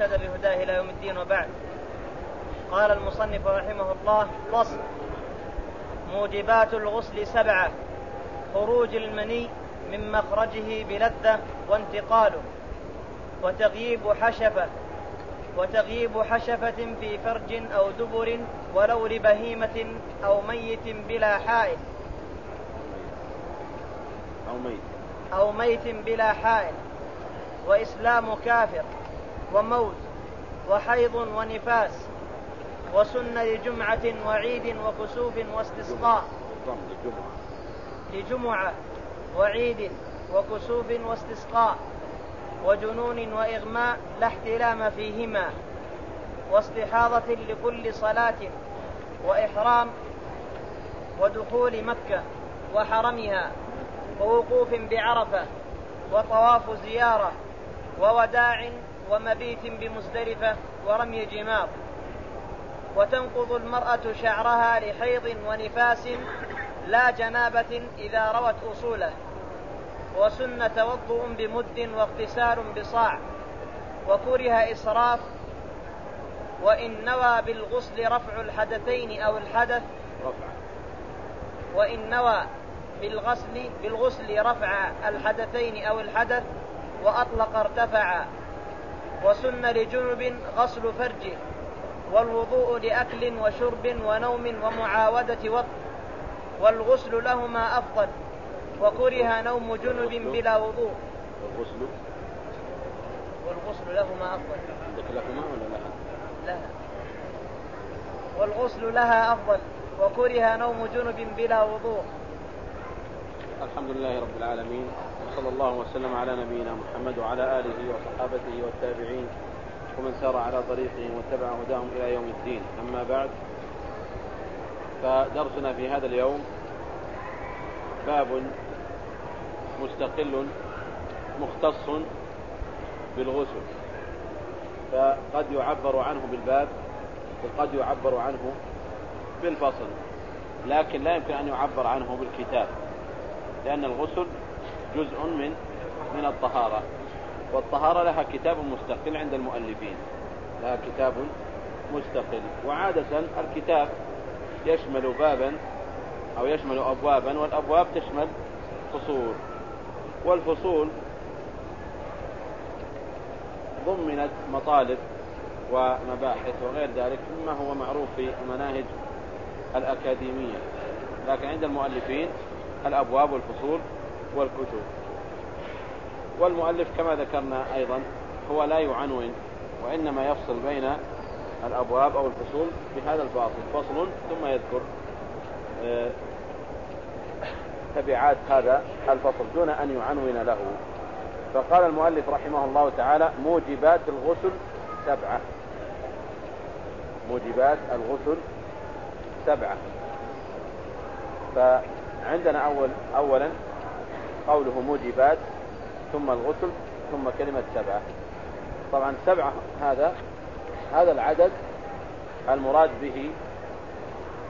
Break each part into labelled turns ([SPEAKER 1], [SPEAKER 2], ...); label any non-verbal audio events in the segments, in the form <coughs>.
[SPEAKER 1] اهتدى بهداه إلى يوم الدين وبعد. قال المصنف رحمه الله فصل موجبات الغسل سبعة خروج المني من مخرجه بلذة وانتقاله وتغييب حشفة وتغييب حشفة في فرج أو دبر ولو لبهيمة أو ميت بلا حائل.
[SPEAKER 2] أو ميت.
[SPEAKER 1] أو ميت بلا حائل. وإسلام كافر. وموت وحيض ونفاس وسن لجمعة وعيد وكسوف واستسقاء
[SPEAKER 2] لجمعة
[SPEAKER 1] وعيد وكسوف واستسقاء وجنون وإغماء لا احتلام فيهما واستحاضة لكل صلاة وإحرام ودخول مكة وحرمها ووقوف بعرفة وطواف زيارة ووداع ومبيت بمزدلفة ورمي جمار. وتنقض المرأة شعرها لحيض ونفاس لا جنابة إذا روت أصوله. وسن توضؤ بمد واغتسال بصاع. وكره إسراف. وإن نوى بالغسل رفع الحدثين أو الحدث.
[SPEAKER 2] رفع
[SPEAKER 1] وإن نوى بالغسل بالغسل رفع الحدثين أو الحدث. وأطلق ارتفع وسن لجنب غسل فرجه والوضوء لأكل وشرب ونوم ومعاودة وضع والغسل لهما أفضل وكره نوم جنب بلا وضوء.
[SPEAKER 2] الغسل
[SPEAKER 1] والغسل لهما أفضل.
[SPEAKER 2] عندك لهما ولا لها؟
[SPEAKER 1] لها والغسل لها أفضل وكره نوم جنب بلا وضوء.
[SPEAKER 2] الحمد لله رب العالمين. وصلى الله وسلم على نبينا محمد وعلى آله وصحابته والتابعين ومن سار على طريقهم واتبع هداهم إلى يوم الدين. أما بعد فدرسنا في هذا اليوم باب مستقل مختص بالغسل. فقد يعبر عنه بالباب وقد يعبر عنه بالفصل لكن لا يمكن أن يعبر عنه بالكتاب لأن الغسل جزء من من الطهارة. والطهارة لها كتاب مستقل عند المؤلفين. لها كتاب مستقل. وعادة الكتاب يشمل بابا أو يشمل أبوابا والأبواب تشمل فصول. والفصول ضمنت مطالب ومباحث وغير ذلك مما هو معروف في المناهج الأكاديمية. لكن عند المؤلفين الأبواب والفصول والكتب. والمؤلف كما ذكرنا أيضا هو لا يعنون وإنما يفصل بين الأبواب أو الفصول بهذا الفاصل. فصل ثم يذكر آه، تبعات هذا الفصل دون أن يعنون له. فقال المؤلف رحمه الله تعالى موجبات الغسل سبعة. موجبات الغسل سبعة. فعندنا أول أولا قوله موجبات ثم الغسل ثم كلمة سبعة. طبعا سبعة هذا هذا العدد المراد به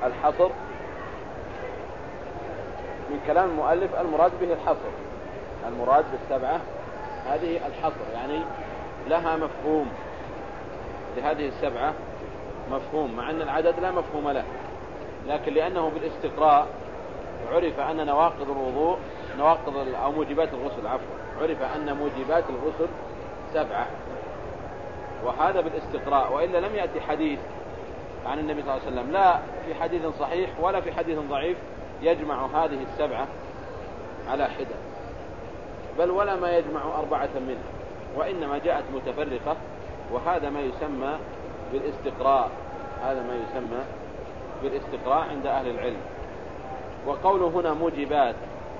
[SPEAKER 2] الحصر. من كلام المؤلف المراد به الحصر. المراد بالسبعة هذه الحصر يعني لها مفهوم. لهذه السبعة مفهوم مع أن العدد لا مفهوم له. لكن لأنه بالاستقراء عرف أن نواقض الوضوء نواقض أو موجبات الغسل عفوا. عرف أن موجبات الغسل سبعة. وهذا بالاستقراء وإلا لم يأتي حديث عن النبي صلى الله عليه وسلم. لا في حديث صحيح ولا في حديث ضعيف يجمع هذه السبعة على حدة. بل ولا ما يجمع أربعة منها وإنما جاءت متفرقة وهذا ما يسمى بالاستقراء. هذا ما يسمى بالاستقراء عند أهل العلم. وقوله هنا موجبات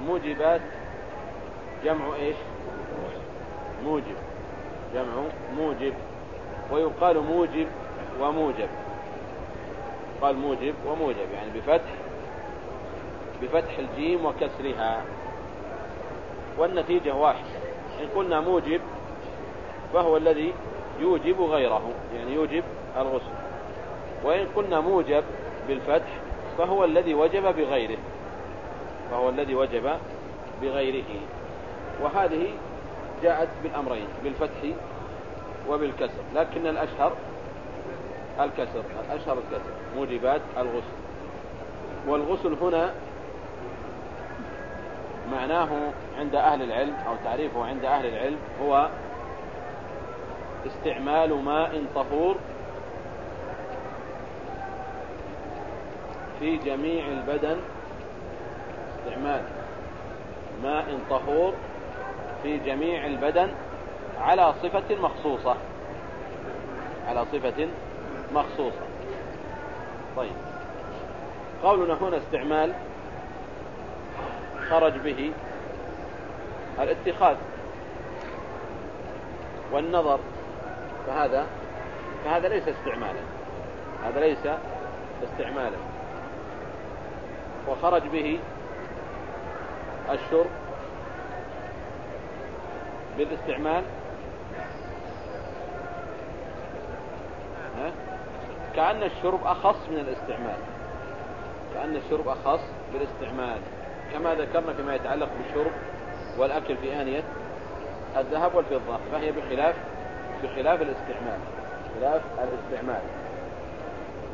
[SPEAKER 2] موجبات جمع إيش؟ موجب. جمع موجب. ويقال موجب وموجب. قال موجب وموجب يعني بفتح بفتح الجيم وكسرها. والنتيجة واحدة. إن قلنا موجب فهو الذي يوجب غيره يعني يوجب الغسل. وإن قلنا موجب بالفتح فهو الذي وجب بغيره. فهو الذي وجب بغيره. وهذه جاءت بالأمرين بالفتح وبالكسر. لكن الأشهر الكسر الأشهر الكسر موجبات الغسل. والغسل هنا معناه عند أهل العلم أو تعريفه عند أهل العلم هو استعمال ماء طهور في جميع البدن استعمال ماء طهور في جميع البدن على صفة مخصوصة. على صفة مخصوصة. طيب. قولنا هنا استعمال خرج به الاتخاذ والنظر. فهذا فهذا ليس استعمالا. هذا ليس استعمالا. وخرج به الشرب بالاستعمال. كأن الشرب أخص من الاستعمال. كأن الشرب أخص بالاستعمال. كما ذكرنا فيما يتعلق بالشرب والأكل في آنية الذهب والفضة فهي بخلاف بخلاف الاستعمال. خلاف الاستعمال.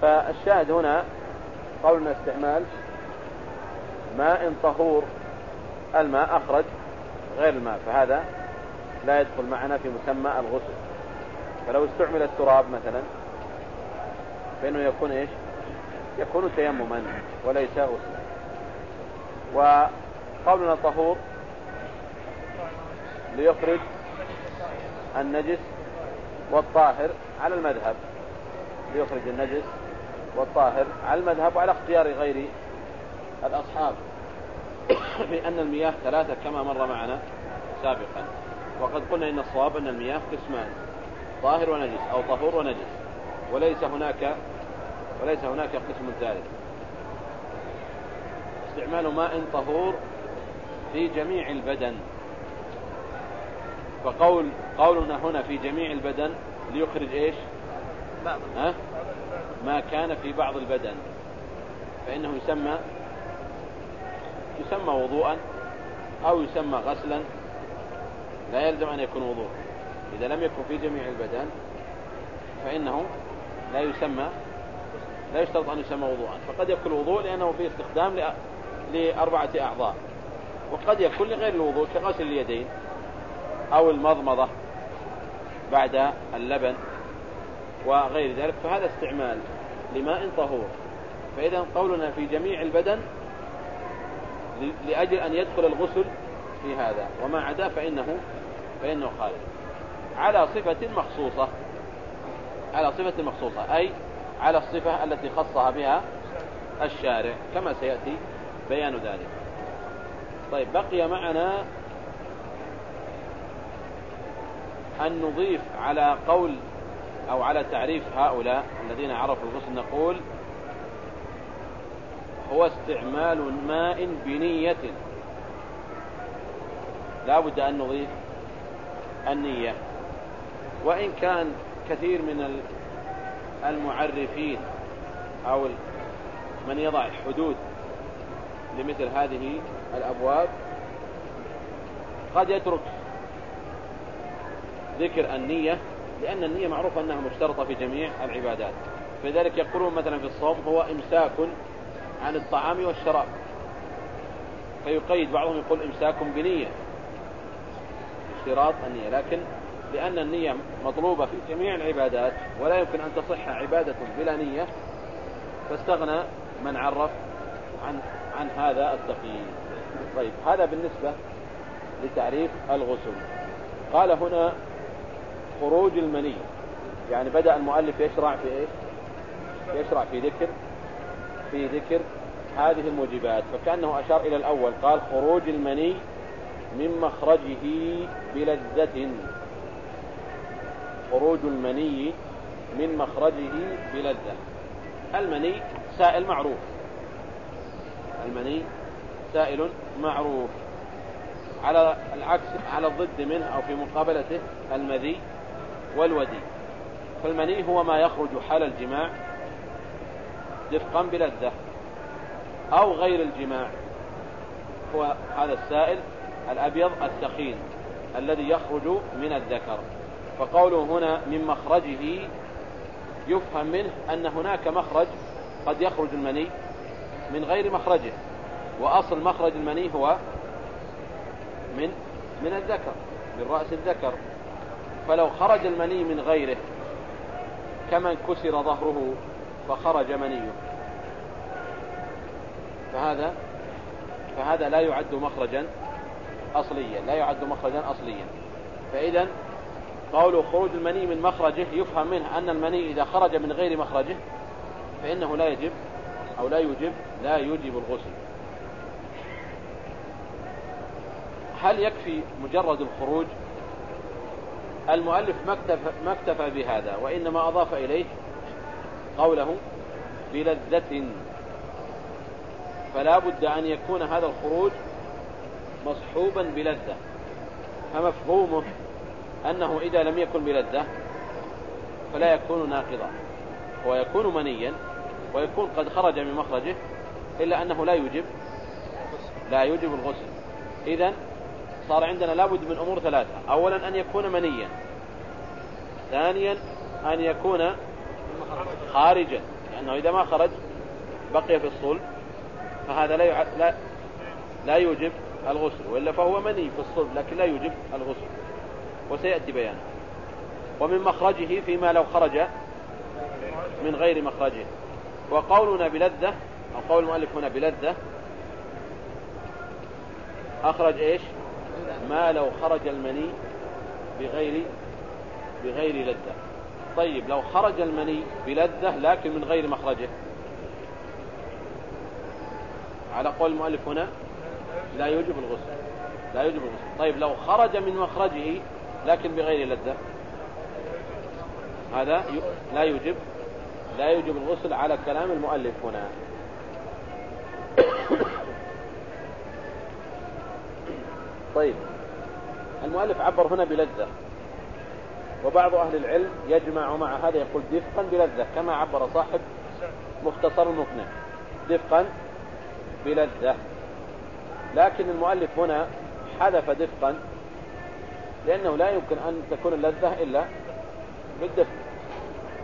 [SPEAKER 2] فالشاهد هنا قولنا استعمال ماء طهور. الماء أخرج غير الماء فهذا لا يدخل معنا في مسمى الغسل. فلو استعمل التراب مثلا فإنه يكون إيش؟ يكون تيمما وليس غسلا. وقولنا طهور ليخرج النجس والطاهر على المذهب. ليخرج النجس والطاهر على المذهب وعلى اختيار غير الأصحاب. في أن المياه ثلاثة كما مر معنا سابقا. وقد قلنا إن الصواب أن المياه قسمان طاهر ونجس أو طهور ونجس وليس هناك وليس هناك قسم ثالث. استعمال ماء طهور في جميع البدن. فقول قولنا هنا في جميع البدن ليخرج إيش؟ ها؟ ما كان في بعض البدن. فإنه يسمى يسمى وضوءا أو يسمى غسلا لا يلزم أن يكون وضوء. إذا لم يكن في جميع البدن فإنه لا يسمى لا يشترط أن يسمى وضوءا. فقد يكون وضوء لأنه فيه استخدام لأربعة أعضاء. وقد يكون لغير الوضوء كغسل اليدين أو المضمضة بعد اللبن وغير ذلك فهذا استعمال لماء طهور. فإذا قولنا في جميع البدن لأجل أن يدخل الغسل في هذا. وما عدا فإنه فإنه خارج. على صفة مخصوصة. على صفة مخصوصة. أي على الصفة التي خصها بها الشارع. كما سيأتي بيان ذلك. طيب بقي معنا أن نضيف على قول أو على تعريف هؤلاء الذين عرفوا الغسل. نقول هو استعمال ماء بنية. لا بد أن نضيف النية. وإن كان كثير من المعرفين أو من يضع حدود لمثل هذه الأبواب قد يترك ذكر النية لأن النية معروفة أنها مشترطة في جميع العبادات. فلذلك يقولون مثلا في الصوم هو إمساك عن الطعام والشراب. فيقيد بعضهم يقول إمساك بنية. اشتراط النية. لكن لأن النية مطلوبة في جميع العبادات ولا يمكن أن تصح عبادة بلا نية فاستغنى من عرف عن عن هذا التقييد. طيب هذا بالنسبة لتعريف الغسل. قال هنا خروج المني. يعني بدأ المؤلف يشرع في إيش؟ يشرع في ذكر في ذكر هذه الموجبات. فكأنه أشار إلى الأول قال خروج المني من مخرجه بلذة. خروج المني من مخرجه بلذة. المني سائل معروف. المني سائل معروف. على العكس على الضد منه أو في مقابلته المذي والودي. فالمني هو ما يخرج حال الجماع دفقا بلذة أو غير الجماع. هو هذا السائل الأبيض الثخين الذي يخرج من الذكر. فقوله هنا من مخرجه يفهم منه أن هناك مخرج قد يخرج المني من غير مخرجه وأصل مخرج المني هو من من الذكر من رأس الذكر. فلو خرج المني من غيره كمن كسر ظهره فخرج منيه فهذا فهذا لا يعد مخرجا أصليا لا يعد مخرجا أصليا. فإذا قوله خروج المني من مخرجه يفهم منه أن المني إذا خرج من غير مخرجه فإنه لا يجب أو لا يجب لا يجب الغسل. هل يكفي مجرد الخروج؟ المؤلف ما اكتفى بهذا وإنما أضاف إليه قوله بلذة. فلا بد أن يكون هذا الخروج مصحوبا بلذة. فمفهومه أنه إذا لم يكن بلذة فلا يكون ناقضا. ويكون منيا ويكون قد خرج من مخرجه إلا أنه لا يوجب لا يوجب الغسل. إذا صار عندنا لابد من أمور ثلاثة. أولا أن يكون منيا. ثانيا أن يكون خارجا لأنه إذا ما خرج بقي في الصلب فهذا لا لا لا يوجب الغسل وإلا فهو مني في الصلب لكن لا يوجب الغسل. وسيأتي بيانه. ومن مخرجه فيما لو خرج من غير مخرجه. وقولنا بلذة أو قول المؤلف هنا بلذة. أخرج إيش؟ ما لو خرج المني بغير بغير لذة. طيب لو خرج المني بلذة لكن من غير مخرجه. على قول المؤلف هنا لا يوجب الغسل. لا يوجب الغسل. طيب لو خرج من مخرجه لكن بغير لذة. هذا لا يوجب لا يوجب الغسل على كلام المؤلف هنا. <coughs> طيب المؤلف عبر هنا بلذة. وبعض أهل العلم يجمع مع هذا يقول دفقا بلذة كما عبر صاحب مختصر المقنع. دفقا بلذة لكن المؤلف هنا حذف دفقا لأنه لا يمكن أن تكون اللذة إلا بالدفق.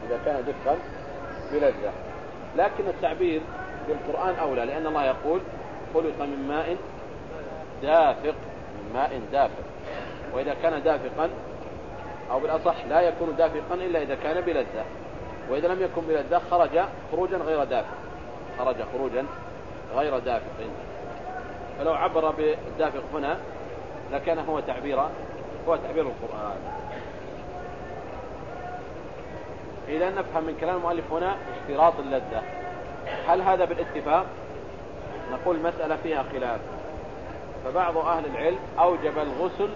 [SPEAKER 2] إذا كان دفقا بلذة لكن التعبير بالقرآن أولى لأن الله يقول خلق من ماء دافق. من ماء دافق. وإذا كان دافقا أو بالأصح لا يكون دافقا إلا إذا كان بلذة وإذا لم يكن بلذة خرج خروجا غير دافق. خرج خروجا غير دافق. فلو عبر بالدافق هنا لكان هو تعبير هو تعبير القرآن. إذا نفهم من كلام المؤلف هنا اشتراط اللذة. هل هذا بالاتفاق؟ نقول المسألة فيها خلاف. فبعض أهل العلم أوجب الغسل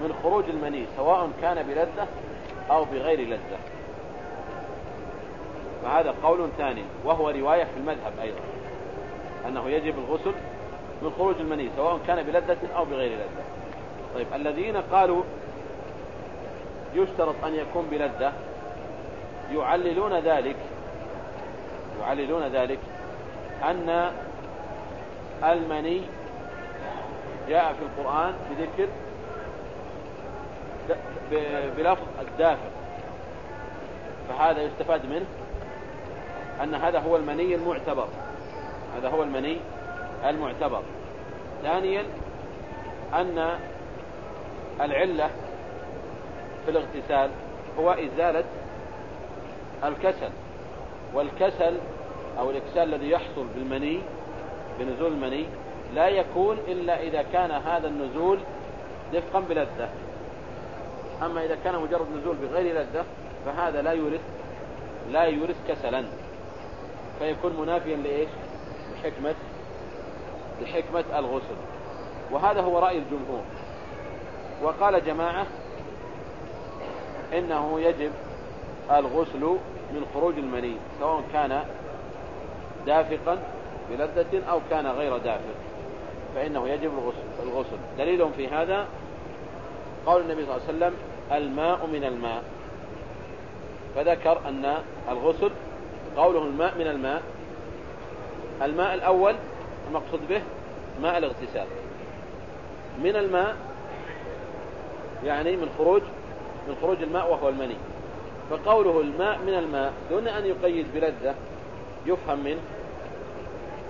[SPEAKER 2] من خروج المني سواء كان بلذة أو بغير لذة. فهذا قول ثاني وهو رواية في المذهب أيضا أنه يجب الغسل من خروج المني سواء كان بلذة أو بغير لذة. طيب الذين قالوا يشترط أن يكون بلذة يعللون ذلك يعللون ذلك أن المني جاء في القرآن بذكر بلفظ الدافع. فهذا يستفاد منه أن هذا هو المني المعتبر. هذا هو المني المعتبر. ثانيا أن العلة في الاغتسال هو إزالة الكسل. والكسل أو الإكسال الذي يحصل بالمني بنزول المني لا يكون إلا إذا كان هذا النزول دفقا بلذة. أما إذا كان مجرد نزول بغير لذة فهذا لا يورث لا يورث كسلا. فيكون منافيا لإيش؟ لحكمة لحكمة الغسل. وهذا هو رأي الجمهور. وقال جماعة إنه يجب الغسل من خروج المني سواء كان دافقا بلذة أو كان غير دافق. فإنه يجب الغسل, الغسل. دليل في هذا قول النبي صلى الله عليه وسلم الماء من الماء. فذكر أن الغسل قوله الماء من الماء. الماء الأول المقصود به ماء الاغتسال. من الماء يعني من خروج من خروج الماء وهو المني. فقوله الماء من الماء دون أن يقيد بلذة يفهم منه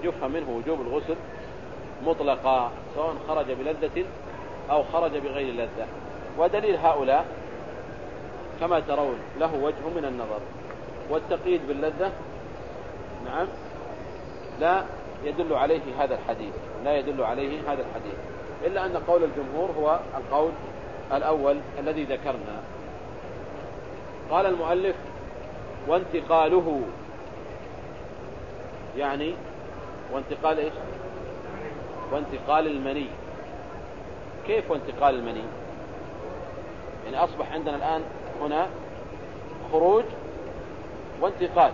[SPEAKER 2] يفهم منه وجوب الغسل مطلقا سواء خرج بلذة أو خرج بغير لذة. ودليل هؤلاء كما ترون له وجه من النظر. والتقييد باللذة نعم لا يدل عليه هذا الحديث. لا يدل عليه هذا الحديث. إلا أن قول الجمهور هو القول الأول الذي ذكرنا. قال المؤلف وانتقاله. يعني وانتقال إيش؟ وانتقال المني. كيف وانتقال المني؟ يعني أصبح عندنا الآن هنا خروج وانتقال.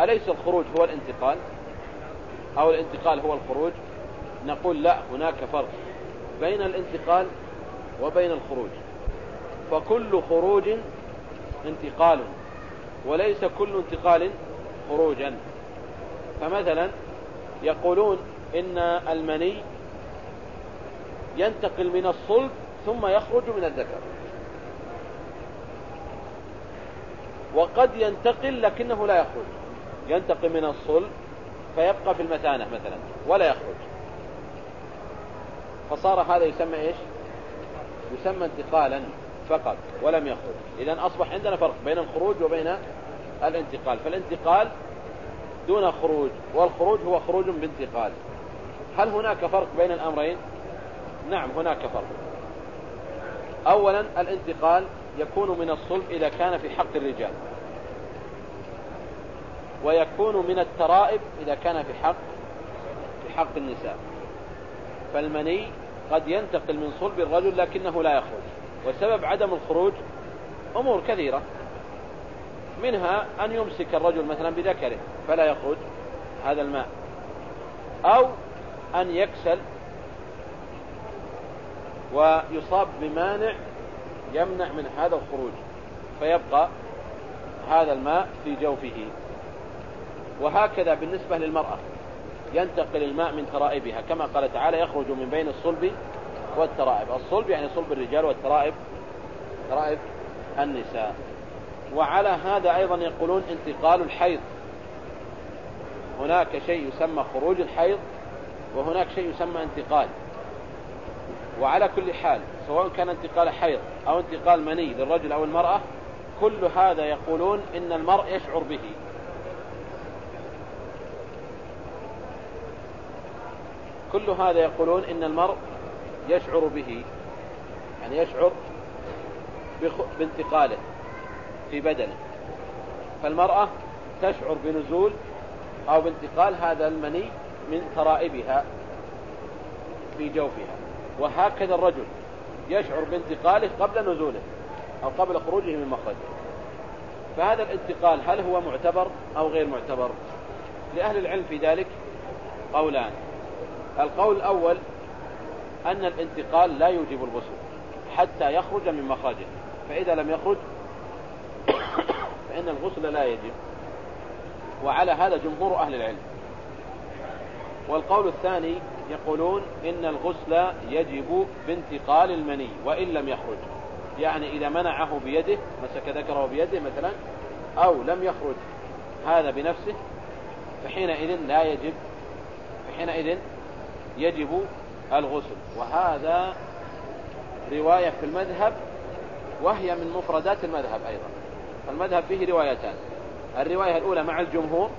[SPEAKER 2] أليس الخروج هو الانتقال؟ أو الانتقال هو الخروج؟ نقول لا هناك فرق بين الانتقال وبين الخروج. فكل خروج انتقال وليس كل انتقال خروجا. فمثلا يقولون إن المني ينتقل من الصلب ثم يخرج من الذكر. وقد ينتقل لكنه لا يخرج. ينتقل من الصلب فيبقى في المثانة مثلا ولا يخرج. فصار هذا يسمى إيش؟ يسمى انتقالا فقط ولم يخرج. اذا أصبح عندنا فرق بين الخروج وبين الانتقال. فالانتقال دون خروج والخروج هو خروج بانتقال. هل هناك فرق بين الأمرين؟ نعم هناك فرق. اولا الانتقال يكون من الصلب إذا كان في حق الرجال. ويكون من الترائب إذا كان في حق في حق النساء. فالمني قد ينتقل من صلب الرجل لكنه لا يخرج. وسبب عدم الخروج أمور كثيرة. منها أن يمسك الرجل مثلا بذكره فلا يخرج هذا الماء. أو أن يكسل ويصاب بمانع يمنع من هذا الخروج فيبقى هذا الماء في جوفه. وهكذا بالنسبة للمرأة ينتقل الماء من ترائبها كما قال تعالى يخرج من بين الصلب والترائب. الصلب يعني صلب الرجال والترائب ترائب النساء. وعلى هذا أيضا يقولون انتقال الحيض. هناك شيء يسمى خروج الحيض وهناك شيء يسمى انتقال. وعلى كل حال سواء كان انتقال حيض أو انتقال مني للرجل أو المرأة كل هذا يقولون إن المرء يشعر به. كل هذا يقولون إن المرء يشعر به يعني يشعر بانتقاله في بدنه. فالمرأة تشعر بنزول أو بانتقال هذا المني من ترائبها في جوفها. وهكذا الرجل. يشعر بانتقاله قبل نزوله أو قبل خروجه من مخرجه. فهذا الانتقال هل هو معتبر أو غير معتبر؟ لأهل العلم في ذلك قولان. القول الأول أن الانتقال لا يوجب الغسل حتى يخرج من مخرجه. فإذا لم يخرج <coughs> فإن الغسل لا يجب. وعلى هذا جمهور أهل العلم. والقول الثاني يقولون إن الغسل يجب بانتقال المني وإن لم يخرج. يعني إذا منعه بيده مسك ذكره بيده مثلا أو لم يخرج هذا بنفسه فحينئذ لا يجب فحينئذ يجب الغسل. وهذا رواية في المذهب وهي من مفردات المذهب أيضا. المذهب فيه روايتان. الرواية الأولى مع الجمهور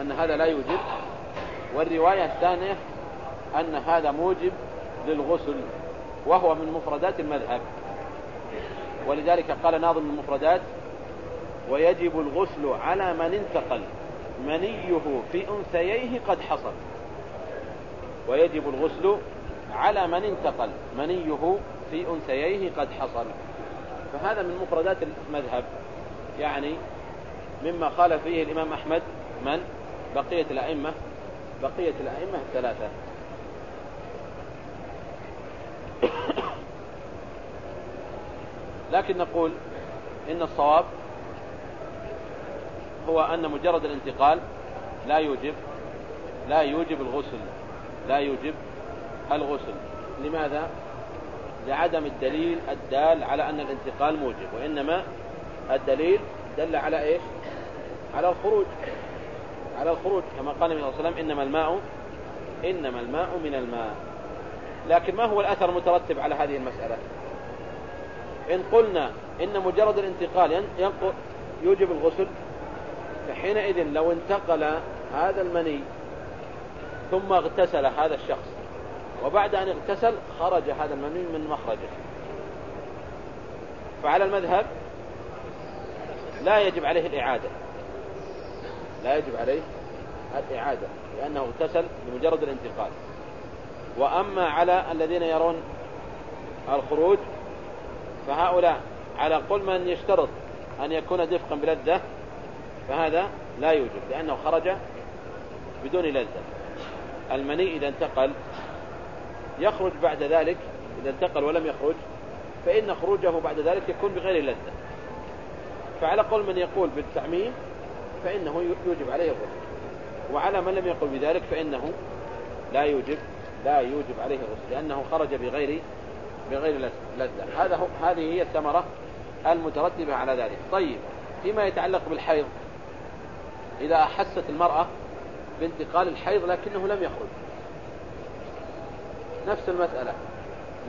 [SPEAKER 2] أن هذا لا يوجب. والرواية الثانية أن هذا موجب للغسل وهو من مفردات المذهب. ولذلك قال ناظم المفردات ويجب الغسل على من انتقل منيه في أنثييه قد حصل. ويجب الغسل على من انتقل منيه في أنثييه قد حصل. فهذا من مفردات المذهب. يعني مما قال فيه الإمام أحمد من؟ بقية الأئمة. بقية الأئمة الثلاثة. لكن نقول إن الصواب هو أن مجرد الانتقال لا يوجب لا يوجب الغسل لا يوجب الغسل. لماذا؟ لعدم الدليل الدال على أن الانتقال موجب وإنما الدليل دل على إيش؟ على الخروج. على الخروج كما قال النبي صلى الله عليه وسلم إنما الماء إنما الماء من الماء. لكن ما هو الأثر المترتب على هذه المسألة؟ إن قلنا إن مجرد الانتقال يوجب الغسل فحينئذ لو انتقل هذا المني ثم اغتسل هذا الشخص وبعد أن اغتسل خرج هذا المني من مخرجه. فعلى المذهب لا يجب عليه الإعادة. لا يجب عليه الإعادة لأنه اغتسل بمجرد الانتقال. وأما على الذين يرون الخروج فهؤلاء على قل من يشترط أن يكون دفقا بلذة فهذا لا يوجد لأنه خرج بدون لذة. المني إذا انتقل يخرج بعد ذلك إذا انتقل ولم يخرج فإن خروجه بعد ذلك يكون بغير لذة. فعلى قول من يقول بالتعميم فإنه يوجب عليه الغسل. وعلى من لم يقل بذلك فإنه لا يوجب لا يوجب عليه الغسل لأنه خرج بغير بغير لذة. هذا هو هذه هي الثمرة المترتبة على ذلك. طيب فيما يتعلق بالحيض. إذا أحست المرأة بانتقال الحيض لكنه لم يخرج. نفس المسألة.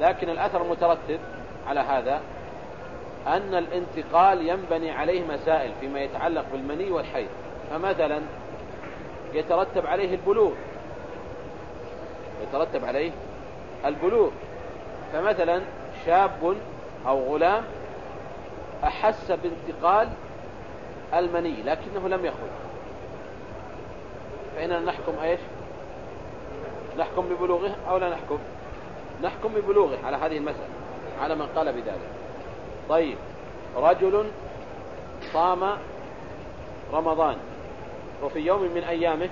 [SPEAKER 2] لكن الأثر المترتب على هذا. أن الانتقال ينبني عليه مسائل فيما يتعلق بالمني والحيض. فمثلا يترتب عليه البلوغ. يترتب عليه البلوغ. فمثلا شاب أو غلام أحس بانتقال المني لكنه لم يخرج. فإننا نحكم إيش؟ نحكم ببلوغه أو لا نحكم؟ نحكم ببلوغه على هذه المسألة على من قال بذلك. طيب. رجل صام رمضان. وفي يوم من أيامه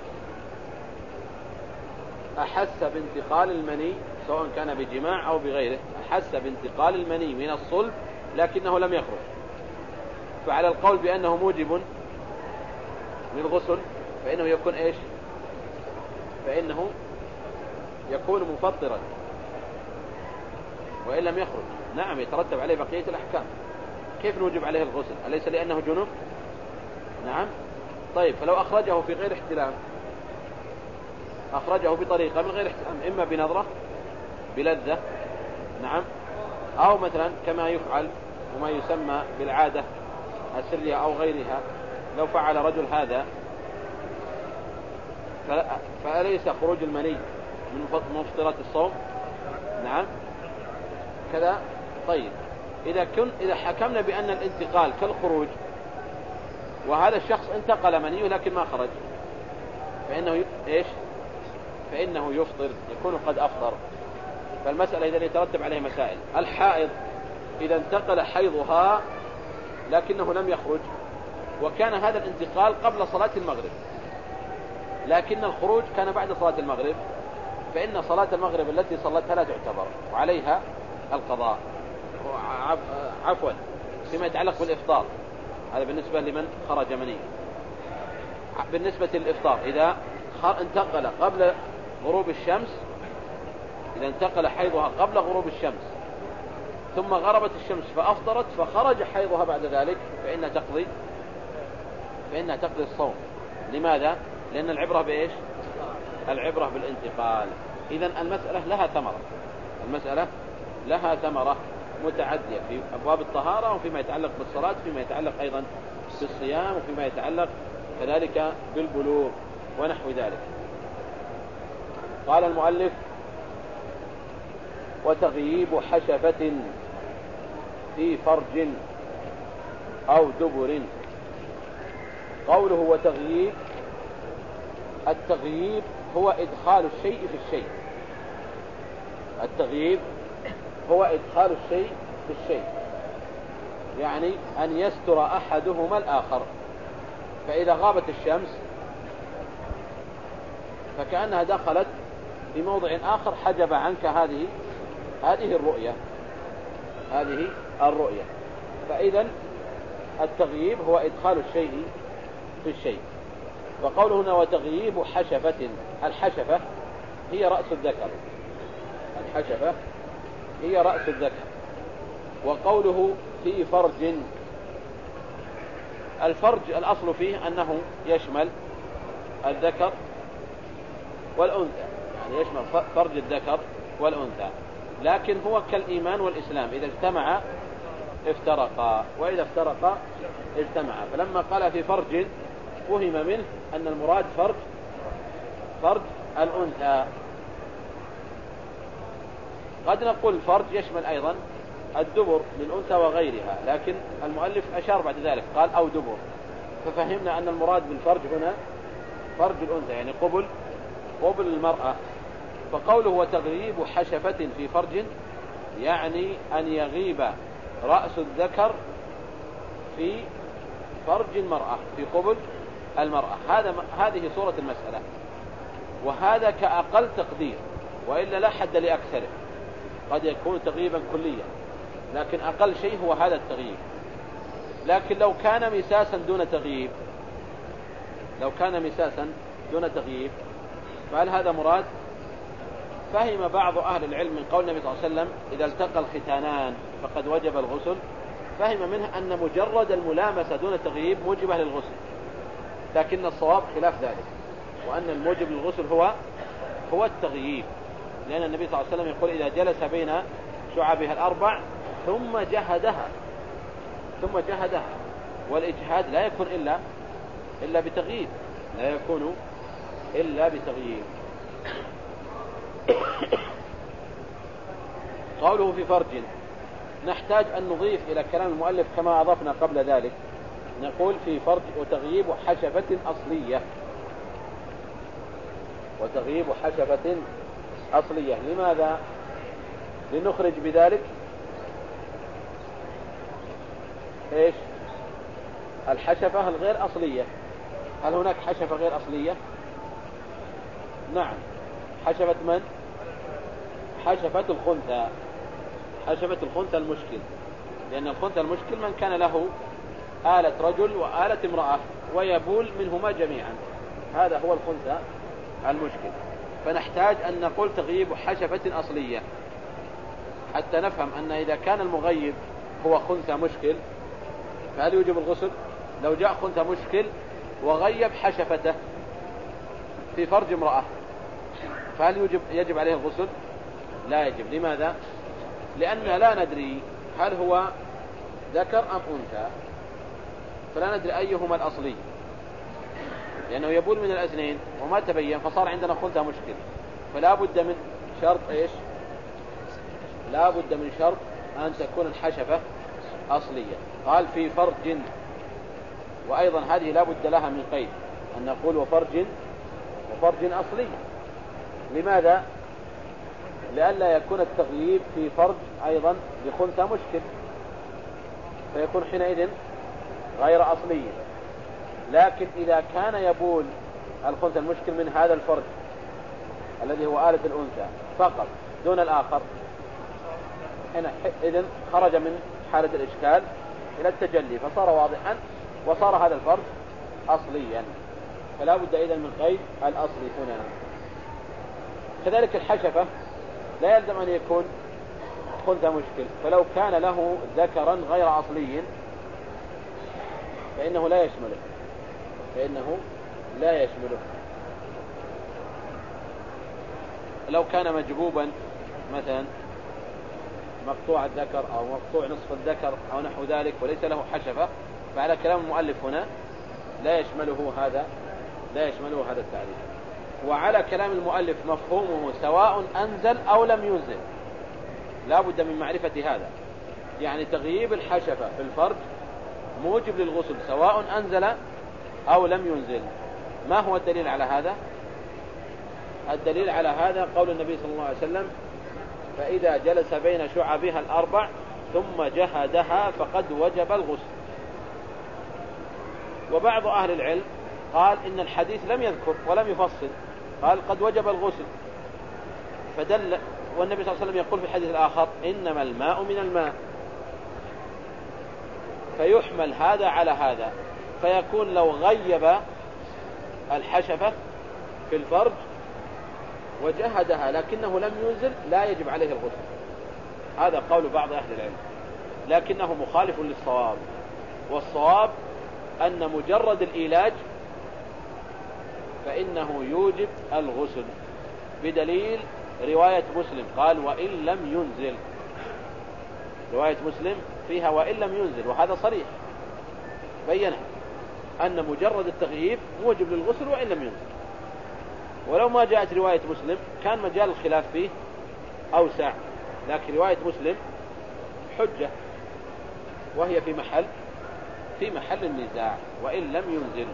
[SPEAKER 2] أحس بانتقال المني سواء كان بجماع أو بغيره أحس بانتقال المني من الصلب لكنه لم يخرج. فعلى القول بأنه موجب للغسل فإنه يكون إيش؟ فإنه يكون مفطرا. وإن لم يخرج. نعم يترتب عليه بقية الأحكام. كيف نوجب عليه الغسل؟ أليس لأنه جنوب؟ نعم. طيب فلو أخرجه في غير احتلام؟ أخرجه بطريقة من غير احتلام إما بنظرة بلذة نعم أو مثلا كما يفعل وما يسمى بالعادة السرية أو غيرها. لو فعل رجل هذا فأليس خروج المني من مفطرات الصوم؟ نعم. كذا. طيب. إذا كن إذا حكمنا بأن الانتقال كالخروج وهذا الشخص انتقل منيه لكن ما خرج. فإنه إيش؟ فإنه يفطر يكون قد أفطر. فالمسألة إذا يترتب عليه مسائل. الحائض إذا انتقل حيضها لكنه لم يخرج وكان هذا الانتقال قبل صلاة المغرب. لكن الخروج كان بعد صلاة المغرب فإن صلاة المغرب التي صلتها لا تعتبر وعليها القضاء. عفوا فيما يتعلق بالإفطار. هذا بالنسبة لمن خرج مني. بالنسبة للإفطار إذا انتقل قبل غروب الشمس إذا انتقل حيضها قبل غروب الشمس ثم غربت الشمس فأفطرت فخرج حيضها بعد ذلك فإنها تقضي فإنها تقضي الصوم. لماذا؟ لأن العبرة بإيش؟ العبرة بالانتقال. إذا المسألة لها ثمرة. المسألة لها ثمرة. متعدية في أبواب الطهارة وفيما يتعلق بالصلاة فيما يتعلق أيضا بالصيام وفيما يتعلق كذلك بالبلوغ ونحو ذلك. قال المؤلف وتغييب حشفة في فرج أو دبر. قوله وتغييب التغييب هو إدخال الشيء في الشيء. التغييب هو إدخال الشيء في الشيء. يعني أن يستر أحدهما الآخر. فإذا غابت الشمس فكأنها دخلت في موضع آخر حجب عنك هذه هذه الرؤية. هذه الرؤية. فإذا التغييب هو إدخال الشيء في الشيء. وقوله هنا وتغييب حشفة الحشفة هي رأس الذكر. الحشفة هي رأس الذكر وقوله في فرج. الفرج الأصل فيه أنه يشمل الذكر والأنثى يعني يشمل فرج الذكر والأنثى لكن هو كالإيمان والإسلام إذا اجتمع افترقا وإذا افترقا اجتمعا. فلما قال في فرج فهم منه أن المراد فرج فرج الأنثى. قد نقول فرج يشمل أيضا الدبر للأنثى وغيرها لكن المؤلف أشار بعد ذلك قال أو دبر. ففهمنا أن المراد بالفرج هنا فرج الأنثى يعني قبل قبل المرأة. فقوله وتغييب حشفة في فرج يعني أن يغيب رأس الذكر في فرج المرأة في قبل المرأة. هذا هذه صورة المسألة. وهذا كأقل تقدير وإلا لا حد لأكثره. قد يكون تغييبا كليا. لكن أقل شيء هو هذا التغييب. لكن لو كان مساسا دون تغييب لو كان مساسا دون تغييب فهل هذا مراد؟ فهم بعض أهل العلم من قول النبي صلى الله عليه وسلم إذا التقى الختانان فقد وجب الغسل. فهم منه أن مجرد الملامسة دون تغييب موجبة للغسل. لكن الصواب خلاف ذلك وأن الموجب للغسل هو هو التغييب. لأن النبي صلى الله عليه وسلم يقول إذا جلس بين شعبها الأربع ثم جهدها ثم جهدها. والإجهاد لا يكون إلا إلا بتغييب. لا يكون إلا بتغييب. قوله في فرج نحتاج أن نضيف إلى كلام المؤلف كما أضفنا قبل ذلك. نقول في فرج وتغييب حشفة أصلية. وتغييب حشفة أصلية. لماذا؟ لنخرج بذلك. إيش؟ الحشفة الغير أصلية. هل هناك حشفة غير أصلية؟ نعم. حشفة من؟ حشفة الخنثى. حشفة الخنثى المشكل. لأن الخنثى المشكل من كان له آلة رجل وآلة امرأة ويبول منهما جميعا. هذا هو الخنثى المشكل. فنحتاج أن نقول تغييب حشفة أصلية. حتى نفهم أن إذا كان المغيب هو خنثى مشكل فهل يوجب الغسل؟ لو جاء خنثى مشكل وغيب حشفته في فرج امرأة فهل يجب, يجب عليه الغسل؟ لا يجب. لماذا؟ لأن لا ندري هل هو ذكر أم أنثى فلا ندري أيهما الأصلي. لأنه يبول من الأثنين وما تبين فصار عندنا خنثى مشكل فلا بد من شرط إيش؟ لا بد من شرط أن تكون الحشفة أصلية. قال في فرج وأيضا هذه لا بد لها من قيد أن نقول وفرج وفرج أصلي. لماذا؟ لئلا يكون التغييب في فرج أيضا بخنثى مشكل فيكون حينئذ غير أصلي لكن إذا كان يبول الخنثى المشكل من هذا الفرج الذي هو آلة الأنثى فقط دون الآخر؟ هنا إذن خرج من حالة الإشكال إلى التجلي فصار واضحا وصار هذا الفرج أصليا. فلا بد إذن من قيد الأصل هنا. كذلك الحشفة لا يلزم أن يكون خنثى مشكل. فلو كان له ذكرا غير أصلي فإنه لا يشمله. فإنه لا يشمله. لو كان مجبوبا مثلا مقطوع الذكر أو مقطوع نصف الذكر أو نحو ذلك وليس له حشفة فعلى كلام المؤلف هنا لا يشمله هذا لا يشمله هذا التعريف. وعلى كلام المؤلف مفهومه سواء أنزل أو لم ينزل. لا بد من معرفة هذا. يعني تغييب الحشفة في الفرج موجب للغسل سواء أنزل أو لم ينزل. ما هو الدليل على هذا؟ الدليل على هذا قول النبي صلى الله عليه وسلم فإذا جلس بين شعبها الأربع ثم جهدها فقد وجب الغسل. وبعض أهل العلم قال إن الحديث لم يذكر ولم يفصل قال قد وجب الغسل. فدل والنبي صلى الله عليه وسلم يقول في الحديث الآخر إنما الماء من الماء. فيحمل هذا على هذا. فيكون لو غيب الحشفة في الفرج وجهدها لكنه لم ينزل لا يجب عليه الغسل. هذا قول بعض أهل العلم. لكنه مخالف للصواب. والصواب أن مجرد الإيلاج فإنه يوجب الغسل. بدليل رواية مسلم. قال وإن لم ينزل. رواية مسلم فيها وإن لم ينزل وهذا صريح. بينها. أن مجرد التغييب موجب للغسل وإن لم ينزل ولو ما جاءت رواية مسلم كان مجال الخلاف فيه أوسع. لكن رواية مسلم حجة. وهي في محل في محل النزاع وإن لم ينزل.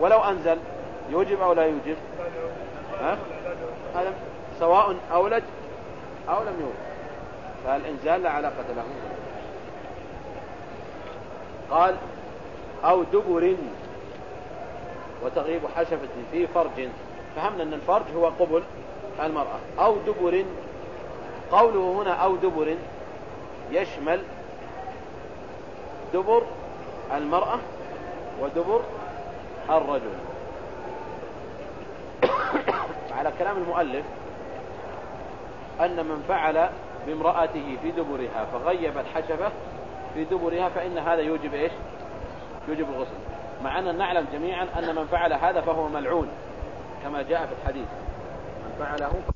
[SPEAKER 2] ولو أنزل يوجب أو لا يوجب؟ ها؟ هذا سواء أولج أو لم يولد فالإنزال لا علاقة له. قال أو دبر وتغيب حشفة في فرج. فهمنا أن الفرج هو قبل المرأة. أو دبر قوله هنا أو دبر يشمل دبر المرأة ودبر الرجل. <coughs> على كلام المؤلف أن من فعل بامرأته في دبرها فغيب الحشفة في دبرها فإن هذا يوجب إيش؟ يوجب الغسل. مع أن نعلم جميعا أن من فعل هذا فهو ملعون كما جاء في الحديث. من فعله